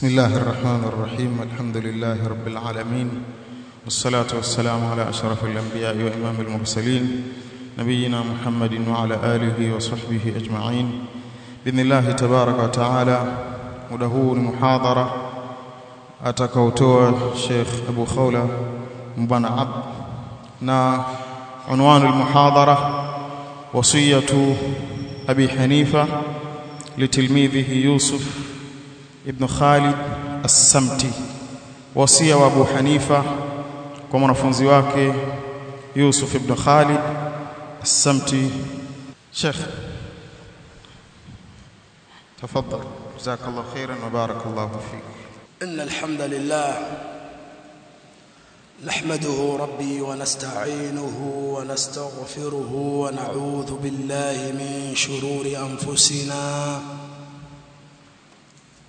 بسم الله الرحمن الرحيم الحمد لله رب العالمين والصلاة والسلام على أشرف الأنبياء وإمام المرسلين نبينا محمد وعلى آله وصحبه أجمعين. بإذن الله تبارك وتعالى muda المحاضرة أتكوتو muhadhara أبو خولة مبنى Khawla نا عنوان المحاضرة وصية أبي حنيفة لتلميذه يوسف ابن خالد السمتي wasia wa Abu Hanifa kwa mwanafunzi wake السمتي شيخ تفضل جزاك الله خيرا وبارك الله فيك إن الحمد لله نحمده ربي ونستعينه ونستغفره ونعوذ بالله من شرور أنفسنا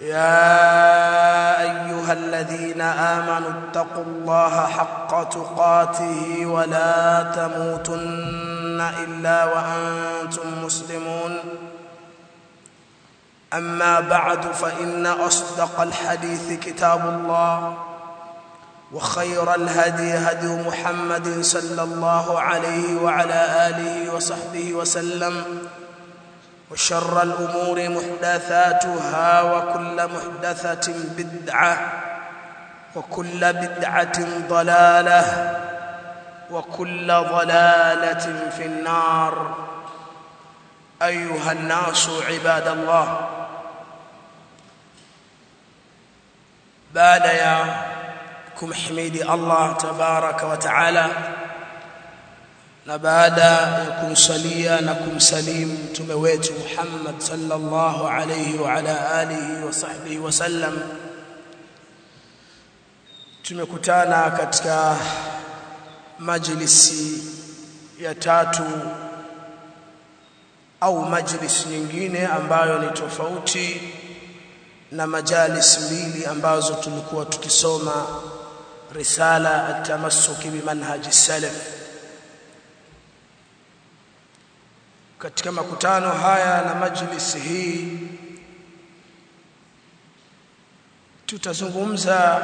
يا أيها الذين آمنوا اتقوا الله حق تقاته ولا تموتن إلا وأنتم مسلمون. أما بعد فإن أصدق الحديث كتاب الله وخير الهدي هدي محمد صلى الله عليه وعلى آله وصحبه وسلم. وشر الأمور محدثاتها وكل محدثة بدعة وكل بدعة ضلالة وكل ضلالة في النار. أيها الناس عباد الله بعد يا كم حميد الله تبارك وتعالى na baada ya kumsalia na kumsalimu mtume wetu Muhammad sallallahu alayhi wa ala alihi wa sahbihi wasallam tumekutana katika majlisi ya tatu au majlisi nyingine ambayo ni tofauti na majalis mbili ambazo tulikuwa tukisoma risala at-tamassuki bimanhaji salaf katika makutano haya na majlisi hii tutazungumza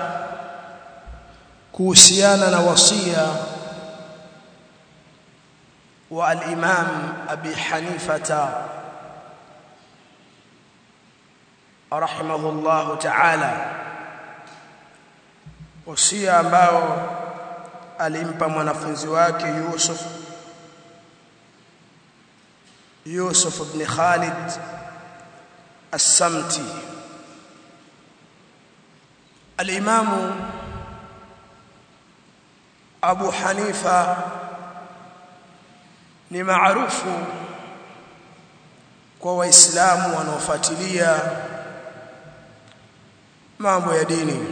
kuhusiana na wasia wa al-Imam Abi Hanifata rahimahullah ta'ala wasia ambao alimpa mwanafunzi wake Yusuf يوسف بن خالد السمتي الإمام أبو حنيفة ni maarufu kwa waislamu wanaofuatilia mambo ya dini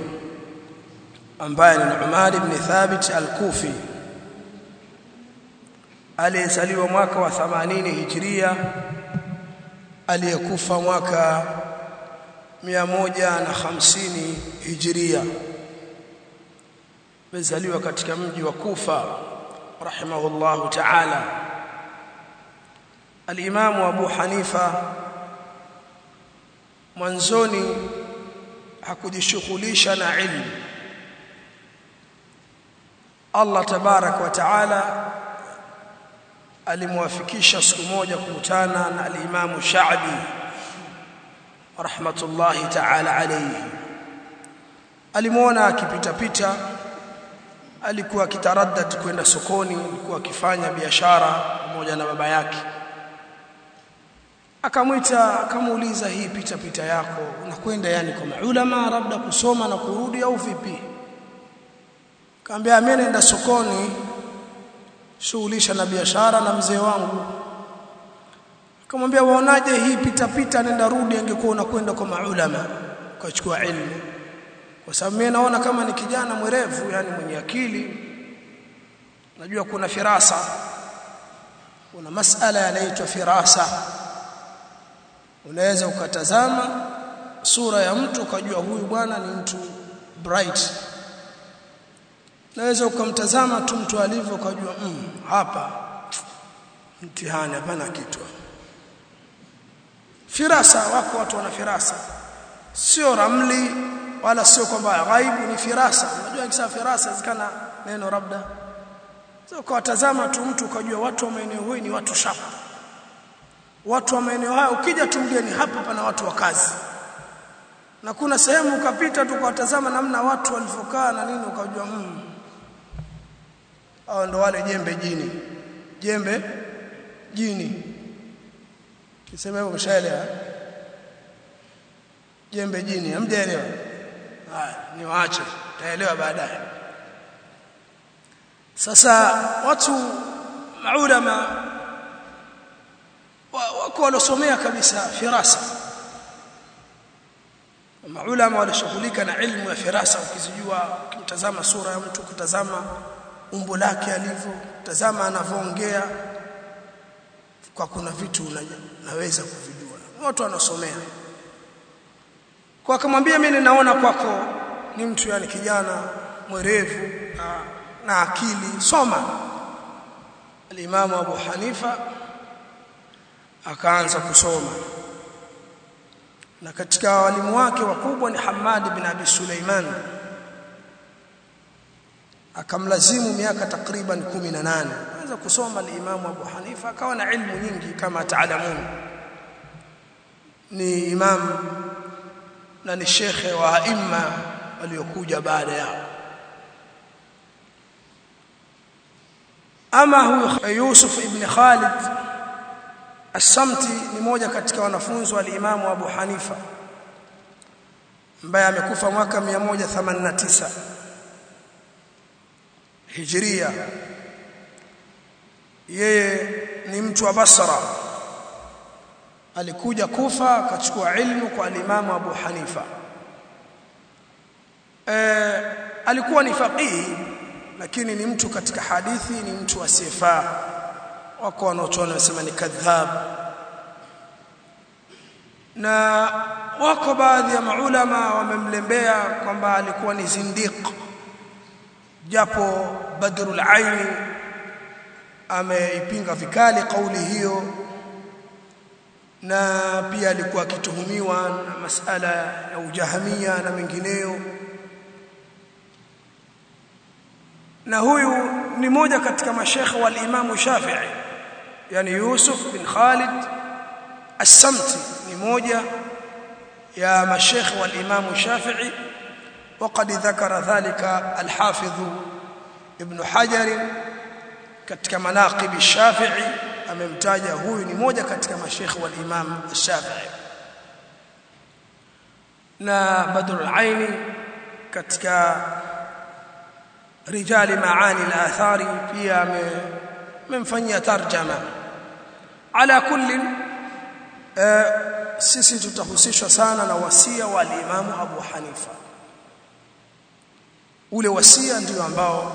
ambaye ni Umar ibn Thabit al-Kufi aliyezaliwa mwaka wa 80 Hijria aliyekufa mwaka 150 Hijria amezaliwa katika mji wa Kufa rahimahullahu ta'ala. al-Imam Abu Hanifa mwanzoni hakujishughulisha na ilmu. Allah tabarak wa taala alimwafikisha siku moja kukutana na alimamu Shaabi rahmatullahi ta'ala alayhi. Alimuona akipita pita alikuwa akitaraddad kwenda sokoni alikuwa akifanya biashara pamoja na baba yake. Akamwita akamuuliza hii pita pita yako unakwenda yani kwa maulama labda kusoma na kurudi au vipi? Kaambia mimi naenda sokoni shughulisha na biashara na mzee wangu. Akamwambia waonaje hii pita pita nenda rudi angekuwa unakwenda kwa maulama ukachukua ilmu. Kwa sababu mimi naona kama ni kijana mwerevu yani mwenye akili. Najua kuna firasa. Kuna masala yanaitwa firasa. Unaweza ukatazama sura ya mtu ukajua huyu bwana ni mtu bright naweza ukamtazama tu mtu alivyo kujua mm, hapa mtihani hapana kitu. Firasa wako watu wana firasa. Sio ramli wala sio kwamba ghaibu ni firasa. Unajua kisa firasa zikana neno labda. Sio kwa tazama tu mtu ukajua watu wa maeneo hii ni watu shapa watu wa maeneo haya ukija tu mgeni hapa pana watu wa kazi. Na kuna sehemu ukapita tu kuwatazama namna watu walivyokaa na nini ukajua mm. Hao ndo wale jembe jini. Jembe jini. Kisema hivyo mshaelewa jembe jini hamjaelewa? Haya niwaache taelewa baadaye. Sasa watu maulama wako walosomea kabisa firasa. Maulama walishughulika na ilmu ya firasa. Ukizijua ukimtazama sura ya mtu kutazama umbo lake alivyo tazama anavyoongea kwa kuna vitu naweza kuvijua. Watu wanasomea. Kwa akamwambia mimi ninaona kwako ni mtu yani kijana mwerevu na, na akili soma. Alimamu Abu Hanifa akaanza kusoma. Na katika walimu wake wakubwa ni Hamad bin Abi Suleiman akamlazimu miaka takriban 18 anza kusoma al-Imam Abu Hanifa akawa na ilmu nyingi kama taalamun. Ni imam na ni shekhe wa aima waliokuja baada yao. Ama huyu Yusuf ibn Khalid As-Samti ni moja katika wanafunzi wa al-Imam Abu Hanifa ambaye amekufa mwaka 189 Hijria. Yeye ni mtu wa Basra. Alikuja Kufa akachukua ilmu kwa al-Imam Abu Hanifa. E, alikuwa ni faqihi lakini ni mtu katika hadithi ni mtu asiyefaa wako wanaochona wanasema ni kadhab. Na wako baadhi ya maulama wamemlembea kwamba alikuwa ni zindiq japo badrul aini ameipinga vikali kauli hiyo na pia alikuwa akituhumiwa na masala ya ujahamia na mengineyo na huyu ni moja katika mashekhe wa al-Imam Shafi'i yani Yusuf bin Khalid As-Samti ni moja ya mashekhe wa al-Imam Shafi'i وقد ذكر ذلك الحافظ ابن حجر كتك مناقب الشافعي amemtaja huyu هو moja كتك mashaykh wal imam الشافعي. na بدر العين كتك رجال معاني الآثار فيا من فن يترجم على كل آه، سيسي تتحسسوا سنه الوصيه والإمام أبو حنيفة. Ule wasia ndio ambao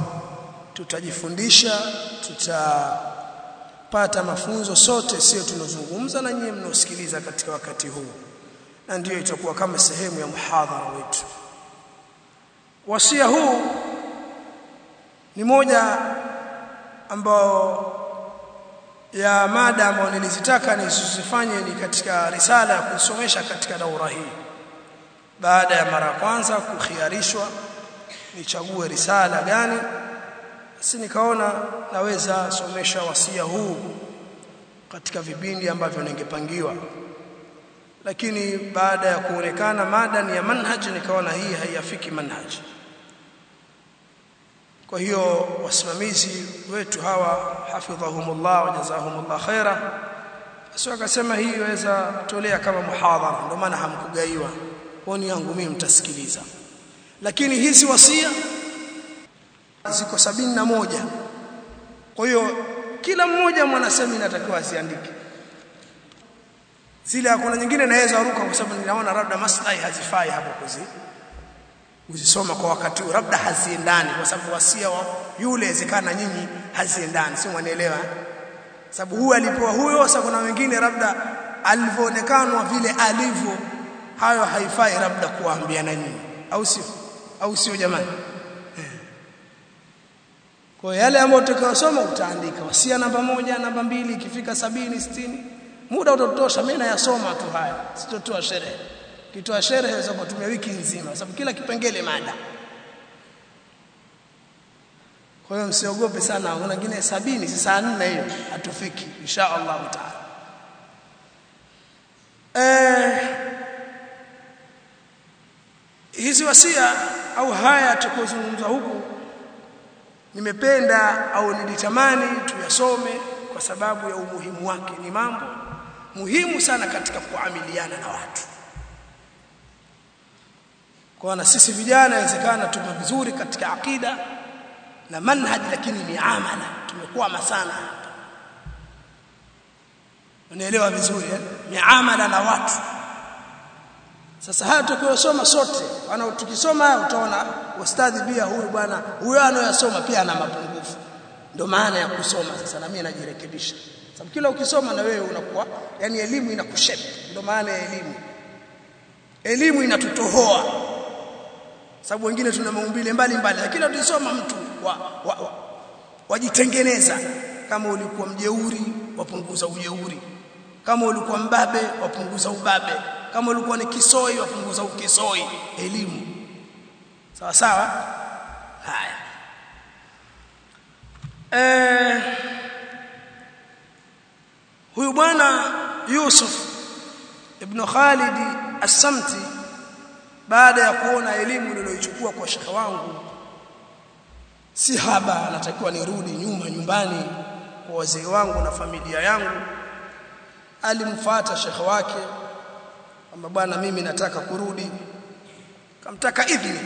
tutajifundisha tutapata mafunzo sote sio tunazungumza na nyinyi mnaosikiliza katika wakati huu. Na ndio itakuwa kama sehemu ya mhadhara wetu. Wasia huu ni moja ambao ya mada ambayo nilizitaka nisifanye ni katika risala ya kusomesha katika daura hii. Baada ya mara kwanza kukhiarishwa nichague risala gani basi nikaona naweza somesha wasia huu katika vipindi ambavyo ningepangiwa. Lakini baada ya kuonekana mada ni ya manhaj nikaona hii haiyafiki manhaj. Kwa hiyo wasimamizi wetu hawa hafidhahumullah wa jazahumullah khaira sio akasema hii iweza tolea kama muhadhara ndio maana hamkugaiwa. Poni yangu mimi mtasikiliza lakini hizi wasia ziko sabini na moja. Kwa hiyo kila mmoja mwanasemi inatakiwa asiandike zile hakuna nyingine naweza ruka kwa sababu ninaona labda maslahi hazifai hapo kuzi kuzisoma kwa wakati huu. Labda haziendani kwa sababu wasia wa yule zikana nyinyi haziendani. Si mwanielewa? Sababu huyu alipewa huyo sasa kuna wengine labda alivyoonekana vile alivyo hayo haifai labda kuambia na nyinyi. Au sio au sio jamani? Kwa yale ambayo utakayosoma utaandika. Wasia namba moja namba mbili ikifika sabini sitini. Muda utatosha mimi nayasoma tu haya sitotoa sherehe. Kitoa sherehe waweza kutumia wiki nzima. Sababu kila kipengele mada. Kwa hiyo msiogope sana. Kuna ngine sabini si saa nne hiyo. Hatufiki. Insha taala. Eh hizi wasia au haya tukozungumza huku nimependa au nilitamani tuyasome kwa sababu ya umuhimu wake. Ni mambo muhimu sana katika kuamiliana na watu. Kwa na sisi vijana inawezekana tuko vizuri katika akida na manhaj lakini miamala tumekwama sana hapa. Unaelewa vizuri eh? miamala na watu sasa haya tukiyosoma sote ana tukisoma utaona ustadhi pia huyu bwana huyo anayosoma pia ana mapungufu. Ndio maana ya kusoma sasa na mimi najirekebisha. Sababu kila ukisoma na wewe unakuwa yani elimu inakushape. Ndio maana ya elimu. Elimu inatutohoa. Sababu wengine tuna maumbile mbalimbali lakini ukisoma mtu wa, wa, wa, wajitengeneza. Kama ulikuwa mjeuri wapunguza ujeuri. Kama ulikuwa mbabe wapunguza ubabe kama ulikuwa ni kisoi wapunguza ukisoi. Elimu. Sawa sawa? Haya. Eh huyu bwana Yusuf ibn Khalid as-Samti baada ya kuona elimu niliyochukua kwa shekhe wangu si haba anatakiwa nirudi nyuma nyumbani kwa wazee wangu na familia yangu alimfuata shekhe wake kwamba bwana mimi nataka kurudi. Kamtaka idhni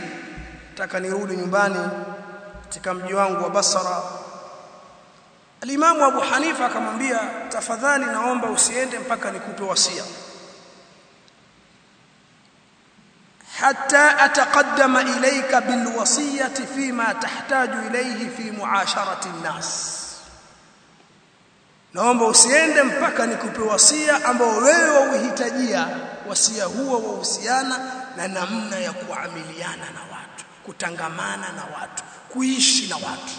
nataka nirudi nyumbani katika mji wangu wa Basra. Alimamu Abu Hanifa akamwambia tafadhali naomba usiende mpaka nikupe wasia. Hatta ataqaddama ilayka bilwasiyati fima tahtaju ilayhi fi muasharati an-nas naomba usiende mpaka nikupe wasia ambao wewe wauhitajia. Wasia huo wahusiana na namna ya kuamiliana na watu kutangamana na watu kuishi na watu.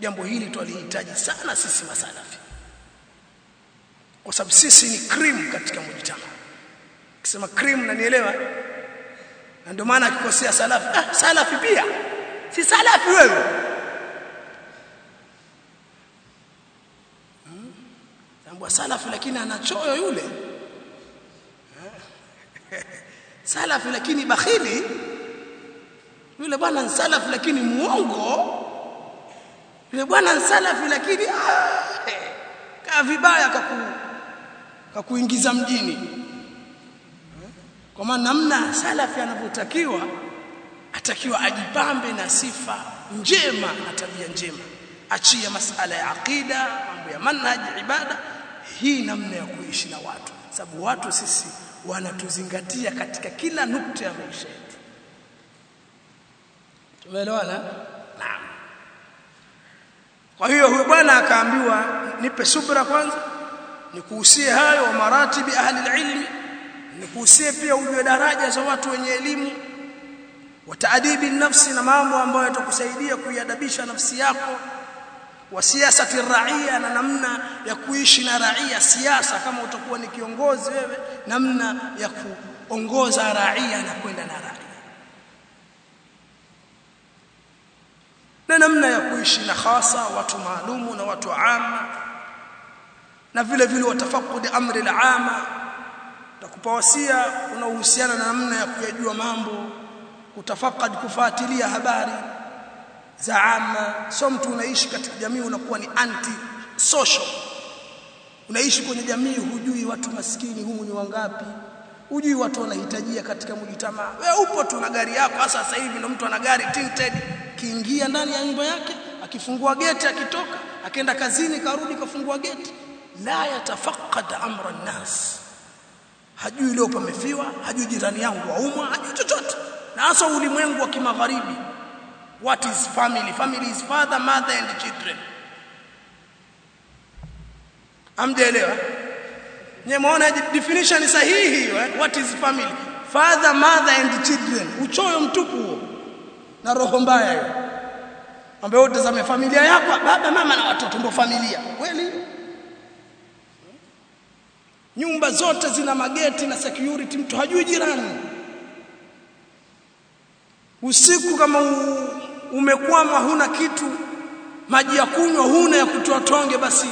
Jambo hili twalihitaji sana sisi masalafi. Kwa sababu sisi ni cream katika mujtama. Kisema cream nanielewa na ndio maana akikosea salafi. Ah salafi pia. Si salafi wewe tambua salafi lakini ana choyo yule. Salafi lakini bakhili. Yule bwana salafi lakini muongo. Yule bwana salafi lakini kaa vibaya kaku kakuingiza mjini. Kwa maana namna salafi anavyotakiwa atakiwa ajipambe na sifa njema na tabia njema. Achia masala ya aqida mambo ya manhaj ibada hii namna ya kuishi na watu sababu watu sisi wanatuzingatia katika kila nukta ya maisha yetu. Tumeelewana? Naam. Kwa hiyo huyo bwana akaambiwa nipe subra kwanza nikuhusie hayo wa maratibi ahli ilmi nikuhusie pia ujue daraja za watu wenye elimu wa taadibi nafsi na mambo ambayo yatakusaidia kuiadabisha nafsi yako wa siasati raia na namna ya kuishi na raia. Siasa kama utakuwa ni kiongozi wewe namna ya kuongoza raia na kwenda na raia. Na namna ya kuishi na hasa watu maalumu na watu ama na vile vile watafakudi amri al-ama. Takupa wasia unaohusiana na namna ya kuyajua mambo kutafakad kufuatilia habari za ama sio mtu unaishi katika jamii unakuwa ni anti social. Unaishi kwenye jamii hujui watu maskini humu ni wangapi hujui watu wanahitajia katika mjitama wewe upo tu na gari yako hasa sasa hivi ndo mtu ana gari tinted kiingia ndani ya nyumba yake akifungua geti akitoka akaenda kazini karudi kafungua geti. La yatafaqad amra nas hajui leo pamefiwa hajui jirani yangu waumwa hajui chochote. Na hasa ulimwengu wa kimagharibi what is family? Family is father mother and children. Amjaelewa nyemeona definition sahihi hiyo eh? what is family? Father mother and children. Uchoyo mtupu huo. Na roho mbaya hiyo. Ambaye utazame familia yako baba mama na watoto ndio familia. Kweli? Nyumba zote zina mageti na security. Mtu hajui jirani. Usiku kama umekwama huna kitu maji ya kunywa huna ya kutoa tonge basi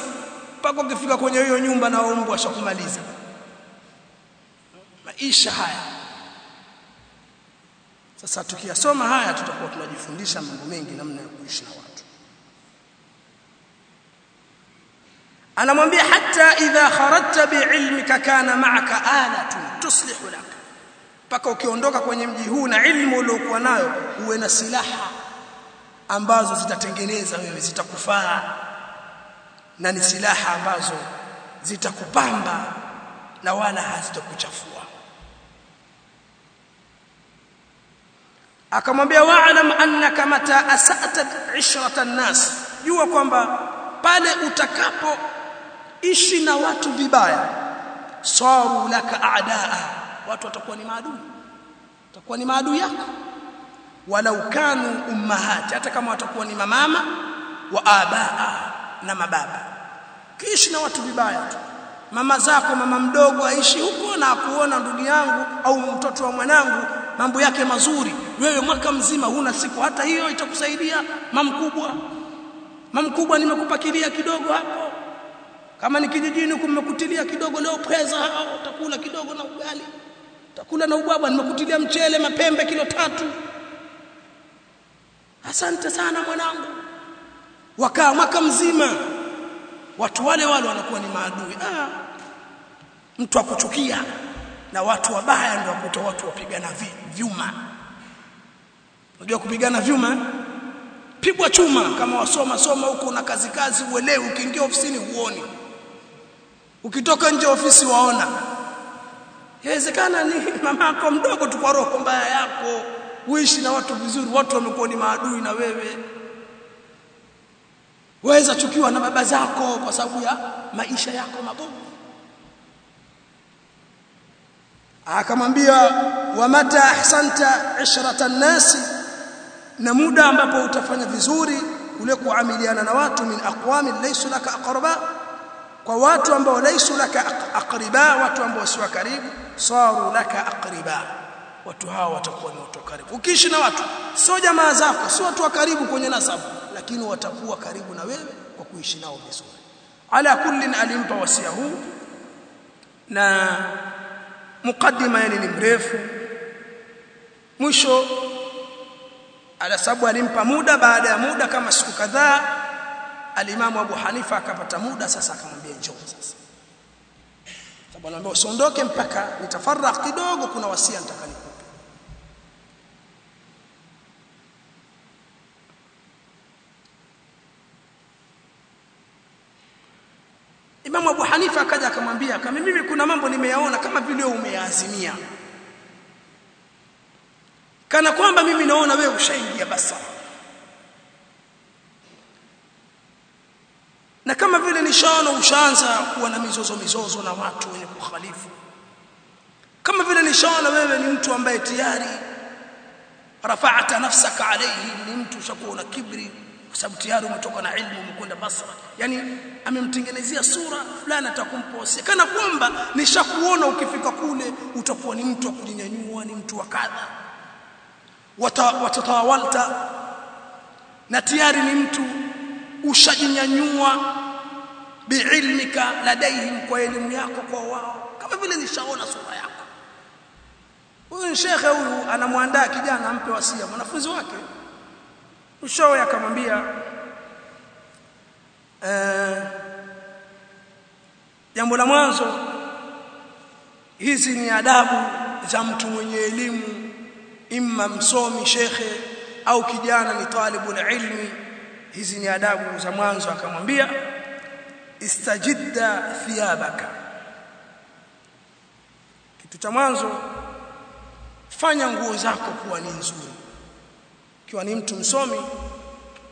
mpaka ukifika kwenye hiyo nyumba na mbwa ashakumaliza maisha haya. Sasa tukiyasoma haya tutakuwa tunajifundisha mambo mengi namna ya kuishi na watu. Anamwambia hata idha kharajta biilmika kana ma'aka alatun tuslihu lak. Mpaka ukiondoka kwenye mji huu na ilmu uliokuwa nayo uwe na silaha ambazo zitatengeneza wewe zitakufaa na ni silaha ambazo zitakupamba na wala hazitakuchafua. Akamwambia wa'lam annaka mata asata ishrata nas jua kwamba pale utakapo ishi na watu vibaya saru laka aadaa watu watakuwa ni maadui watakuwa ni maadui yako walau kanu ummahati hata kama watakuwa ni mamama wa abaa na mababa. Kiishi na watu vibaya tu. Mama zako mama mdogo aishi huko na kuona ndugu yangu au mtoto wa mwanangu mambo yake mazuri. Wewe mwaka mzima huna siku hata hiyo itakusaidia. Mamkubwa mamkubwa nimekupakilia kidogo hapo. Kama ni kijijini kumekutilia kidogo leo pweza utakula kidogo na ugali. Utakula na ubwabwa nimekutilia mchele mapembe kilo tatu asante sana mwanangu. Wakaa mwaka mzima. Watu wale wale wanakuwa ni maadui. Ah mtu akuchukia na watu wabaya ndio wakuta watu wapigana vyuma. Unajua kupigana vyuma? Pigwa chuma. Kama wasoma soma huko una kazi kazi uelewi. Ukiingia ofisini huoni. Ukitoka nje ofisi waona. Inawezekana ni mamako mdogo tu kwa roho mbaya yako uishi na watu vizuri watu wamekuwa ni maadui na wewe. Waweza chukiwa na baba zako kwa sababu ya maisha yako mabovu. Akamwambia wa mata ahsanta ishrata nasi na muda ambapo utafanya vizuri ule kuamiliana na watu min aqwami laysu laka aqraba kwa watu ambao laysu laka aqriba watu ambao si karibu saru laka aqriba watu hawa watakuwa ni watu karibu. Ukiishi na watu sio jamaa zako sio watu wa karibu kwenye nasabu lakini watakuwa karibu na wewe kwa kuishi nao vizuri. Ala kullin alimpa wasia huu na mukaddima yani ni mrefu. Mwisho ala alimpa muda baada ya muda kama siku kadhaa alimamu Abu Hanifa akapata muda sasa akamwambia njoo sasa. Sababu anaambia usiondoke mpaka nitafarrak kidogo kuna wasia nitaka nikupe Imam Abu Hanifa akaja akamwambia kama mimi kuna mambo nimeyaona kama vile umeyaazimia. Kana kwamba mimi naona wewe ushaingia basa. Na kama vile nishaona ushaanza kuwa na mizozo mizozo na watu wenye kukhalifu kama vile nishaona wewe ni mtu ambaye tayari rafa'ata nafsaka alayhi ni mtu ushakuwa na kibri kwa sababu tayari umetoka na ilmu umekwenda Basra. Yani amemtengenezea sura fulani atakumposia kana kwamba nishakuona ukifika kule utakuwa ni mtu wa kujinyanyua ni mtu wa kadha. Watatawalta. Na tayari ni mtu ushajinyanyua biilmika ladaihim kwa elimu yako kwa wao. Kama vile nishaona sura yako. Huyu shekhe huyu anamwandaa kijana ampe wasia mwanafunzi wake ushoe akamwambia eh jambo la mwanzo hizi ni adabu za mtu mwenye elimu imma msomi shekhe au kijana ni talibul ilmi. Hizi ni adabu za mwanzo. Akamwambia istajidda thiyabaka. Kitu cha mwanzo fanya nguo zako kuwa ni nzuri ikiwa ni mtu msomi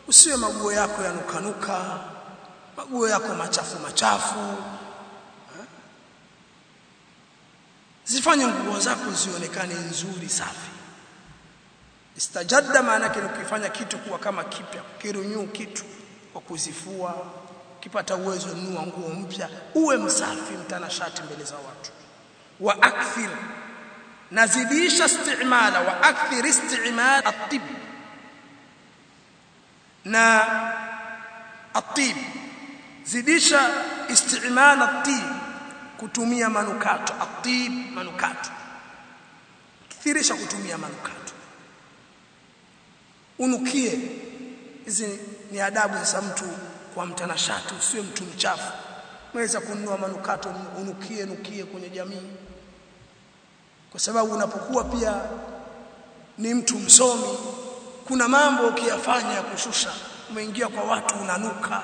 usiwe maguo yako yanukanuka maguo yako machafu machafu zifanye nguo zako zionekane nzuri safi. Istajadda maana yake ukifanya kitu kuwa kama kipya kirunyu kitu kwa kuzifua ukipata uwezo nunua nguo mpya uwe msafi mtanashati mbele za watu. Wa akthir nazidisha istimala wa akthir istimal at-tib na at-tib zidisha istimal at-tib kutumia manukato. At-tib manukato. Kithirisha kutumia manukato. Unukie. Hizi ni adabu za mtu kwa mtanashati usiwe mtu mchafu. Mweza kununua manukato unukie nukie kwenye jamii. Kwa sababu unapokuwa pia ni mtu msomi kuna mambo ukiyafanya ya kushusha umeingia kwa watu unanuka.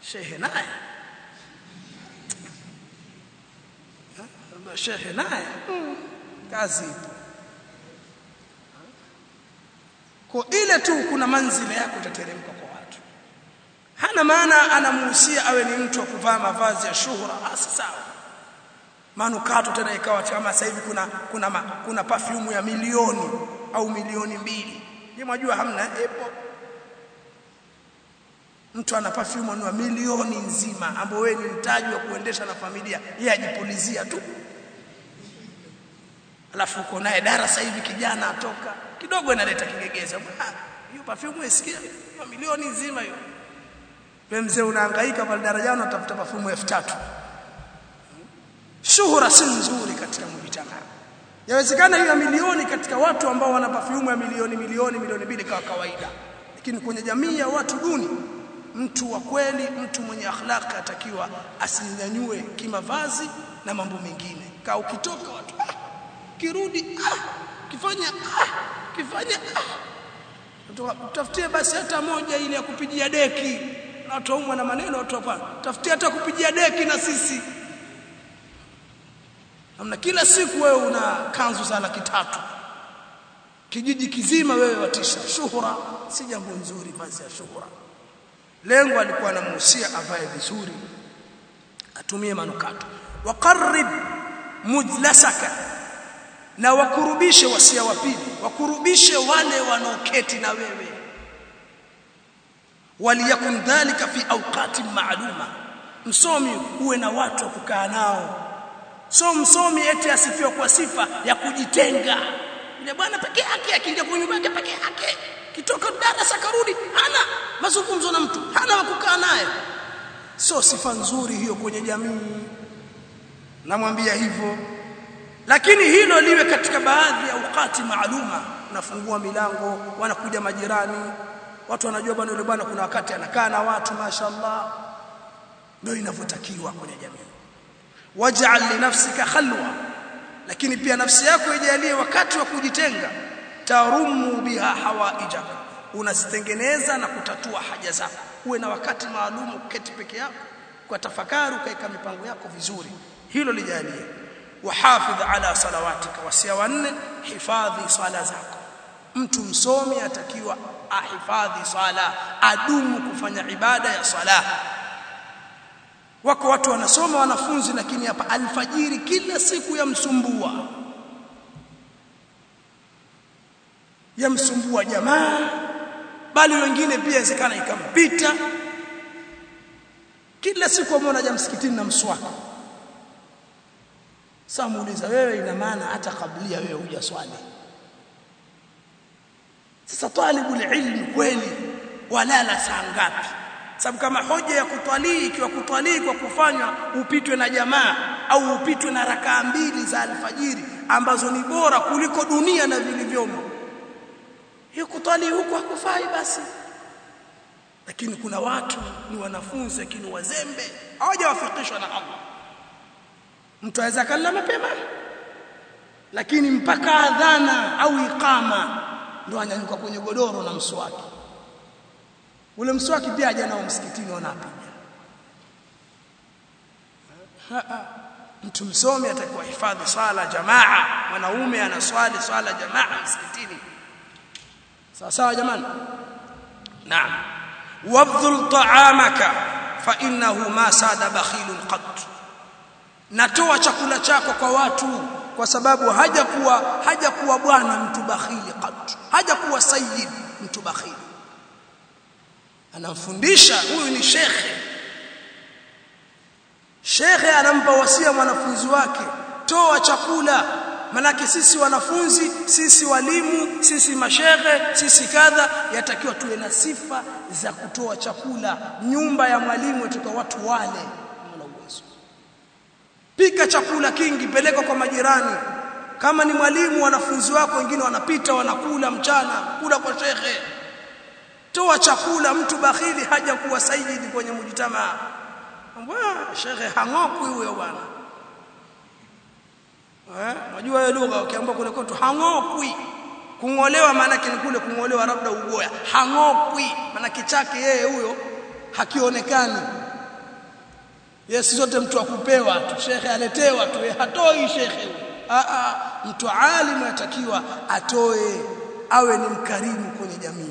Shehe naye. Shehe naye. Kazi kwa ile tu kuna manzile yako itateremka kwa watu. Hana maana anamuhusia awe ni mtu wa kuvaa mavazi ya shuhura. Basi sawa manukato tena ikawa kama sasa hivi kuna kuna ma, kuna perfume ya milioni au milioni mbili. Ni mwajua hamna epo. Mtu ana perfume anua milioni nzima ambayo wewe ni mtaji wa kuendesha na familia yeye ajipulizia tu. Alafu uko naye darasa hivi kijana atoka. Kidogo inaleta kigegeza hiyo perfume isikia milioni nzima hiyo. Wewe mzee unahangaika pale darajani unatafuta perfume 3000 shuhura si nzuri katika mujitamaa yawezekana hiyo milioni katika watu ambao wana perfume ya milioni milioni milioni mbili kwa kawaida. Lakini kwenye jamii ya watu duni mtu wa kweli mtu mwenye akhlaq atakiwa asinyanyue kimavazi na mambo mengine. Ka ukitoka watu ah, kirudi ah, kifanya ah, kifanya ah. tafutie basi hata moja ile ya kupigia deki. Na watu na maneno watu hapana tafutie hata kupigia deki na sisi namna kila siku wewe una kanzu za laki tatu. Kijiji kizima wewe watisha shuhura si jambo nzuri vazi ya shuhura. Lengo alikuwa anamuhusia avae vizuri atumie manukato. Waqarrib mujlasaka na wakurubishe wasia wa pili. Wakurubishe wale wanaoketi na wewe. Waliyakun dhalika fi awqati maaluma msomi uwe na watu wa kukaa nao so msomi eti asifiwe kwa sifa ya kujitenga. Yule bwana peke yake akiingia kwa nyumba yake peke yake kitoka darasa karudi hana mazungumzo na mtu hana wakukaa naye. Sio sifa nzuri hiyo kwenye jamii. Namwambia hivyo. Lakini hilo liwe katika baadhi ya wakati maaluma. Unafungua milango wanakuja majirani. Watu wanajua bwana yule bwana kuna wakati anakaa na watu mashaallah ndio inavyotakiwa kwenye jamii waj'al li nafsika khalwa. Lakini pia nafsi yako ijalie wakati wa kujitenga tarumu biha hawaijaka. Unazitengeneza na kutatua haja zako. Uwe na wakati maalum uketi peke yako kwa tafakari ukaeka mipango yako vizuri. Hilo lijalie. Wahafidh ala salawatika wasia wanne hifadhi sala zako. Mtu msomi atakiwa ahifadhi sala adumu kufanya ibada ya sala wako watu wanasoma wanafunzi lakini hapa alfajiri kila siku yamsumbua. Yamsumbua jamaa bali wengine pia inawezekana ikampita. Kila siku ameona msikitini na mswaka sasa muuliza wewe ina maana hata kablia wewe hujaswali sasa talibul ilmi kweli walala saa ngapi sababu kama hoja ya kutwalii ikiwa kutwalii kwa kufanywa upitwe na jamaa au upitwe na rakaa mbili za alfajiri ambazo ni bora kuliko dunia na vilivyomo. Hiyo kutwalii huko hakufai basi. Lakini kuna watu ni wanafunzi lakini wazembe hawajawafikishwa na Allah. Mtu aweza kala mapema lakini mpaka adhana au ikama ndo anyanyuka kwenye godoro na mswaki ule mswaki pia haja nao msikitini wanapiga. Mtu msomi atakuwa hifadhi swala jamaa. Mwanaume anaswali swala jamaa msikitini. Sawa sawa jamani? Naam. Wabdhul ta'amaka fa innahu ma sada bakhilun qat. Natoa chakula chako kwa watu kwa sababu hajakuwa hajakuwa bwana mtu bakhili qat. Hajakuwa sayyid mtu bakhili anamfundisha huyu ni shekhe. Shekhe anampa wasia mwanafunzi wake toa chakula. Manake sisi wanafunzi sisi walimu sisi mashehe sisi kadha yatakiwa tuwe na sifa za kutoa chakula. Nyumba ya mwalimu itoka watu wale. Uwezo pika chakula kingi peleka kwa majirani. Kama ni mwalimu wanafunzi wako wengine wanapita wanakula mchana kula kwa shekhe toa chakula mtu bakhili haja kuwa sayyidi kwenye mujitamaa mbona shekhe hang'okwi huyo bwana. Eh unajua hiyo lugha ukiambiwa kule kwetu hang'okwi. Kungolewa maana ni kule kungolewa labda ugoya hang'okwi maana chake yeye huyo hakionekani. Yesu zote mtu akupewa tu shekhe aletewa tu hatoi shekhe. A a mtu alimu atakiwa atoe awe ni mkarimu kwenye jamii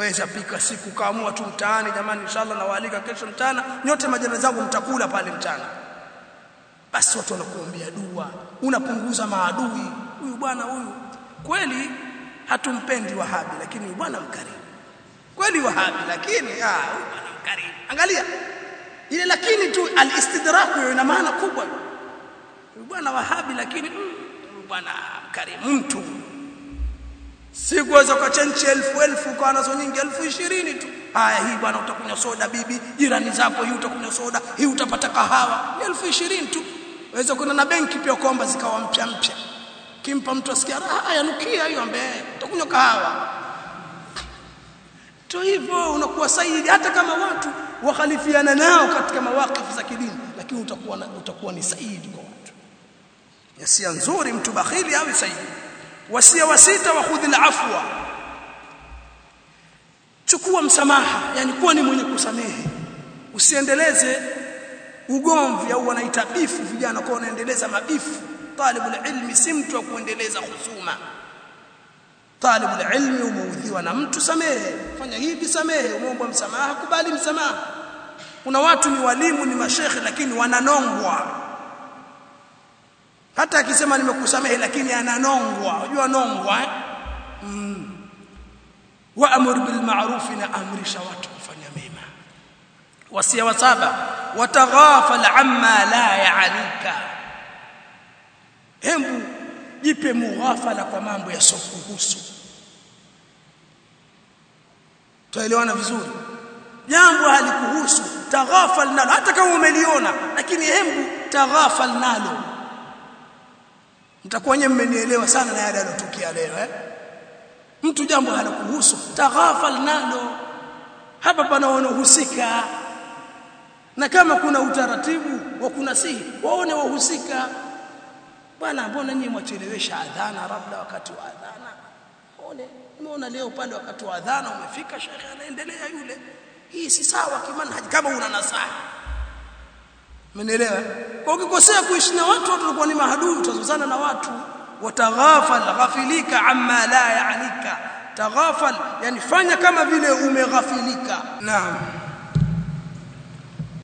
waweza pika siku kaamua tu mtaani jamani inshallah nawaalika kesho mchana. Nyote majana zangu mtakula pale mchana. Basi watu wanakuombea dua. Unapunguza maadui. Huyu bwana huyu. Kweli hatumpendi wahabi lakini huyu bwana mkarimu. Kweli wahabi lakini ah bwana mkarimu. Angalia. Ile lakini tu alistidraku ina maana kubwa. Huyu bwana wahabi lakini huyu bwana mkarimu mtu sikuweza ukachenchi elfu elfu kwa nazo nyingi elfu ishirini tu. Aya hii bwana utakunywa soda bibi. Jirani zako hii utakunywa soda. Hii utapata kahawa. Elfu ishirini tu. Waweza kuna na benki pia ukaomba zikawa mpya mpya. Kimpa mtu asikia raha yanukia hiyo ambaye utakunywa kahawa. To hivyo unakuwa saidi. Hata kama watu wakhalifiana nao katika mawakifu za kidini lakini utakuwa utakuwa ni saidi kwa watu. Yasia nzuri mtu bakhili awe saidi wasia wa sita wa khudhil afwa chukua msamaha yani kuwa ni mwenye kusamehe. Usiendeleze ugomvi au wanaita bifu vijana kwa wanaendeleza mabifu. Talibul ilmi si mtu wa kuendeleza husuma. Talibul ilmi umeudhiwa na mtu samehe. Fanya hivi samehe. Umeomba msamaha kubali msamaha. Kuna watu ni walimu ni mashekhe lakini wananongwa hata akisema nimekusamehe lakini ananongwa. Unajua nongwa eh? mm. waamur bil ma'ruf na amrisha watu kufanya mema. Wasia wa saba wataghafal amma la ya'alika hebu jipe mughafala kwa mambo yasokuhusu tuelewana vizuri? Jambo halikuhusu taghafal nalo. Hata kama umeliona lakini hebu taghafal nalo mtakuwa nyewe mmenielewa sana na yale yalotokea leo eh? Mtu jambo halikuhusu taghafal nalo. Hapa pana husika na kama kuna utaratibu wa kunasihi waone wahusika. Bwana mbona nyinyi mwachelewesha adhana labda wakati wa adhana? One umeona leo upande wakati wa adhana umefika shekhe anaendelea yule. Hii si sawa kimanhaji kama una nasaha Umenielewa? Kwa ukikosea kuishi na watu watu ni mahadui utazozana na watu. Wataghafal ghafilika amma la ya'nika. Taghafal yani fanya kama vile umeghafilika. Naam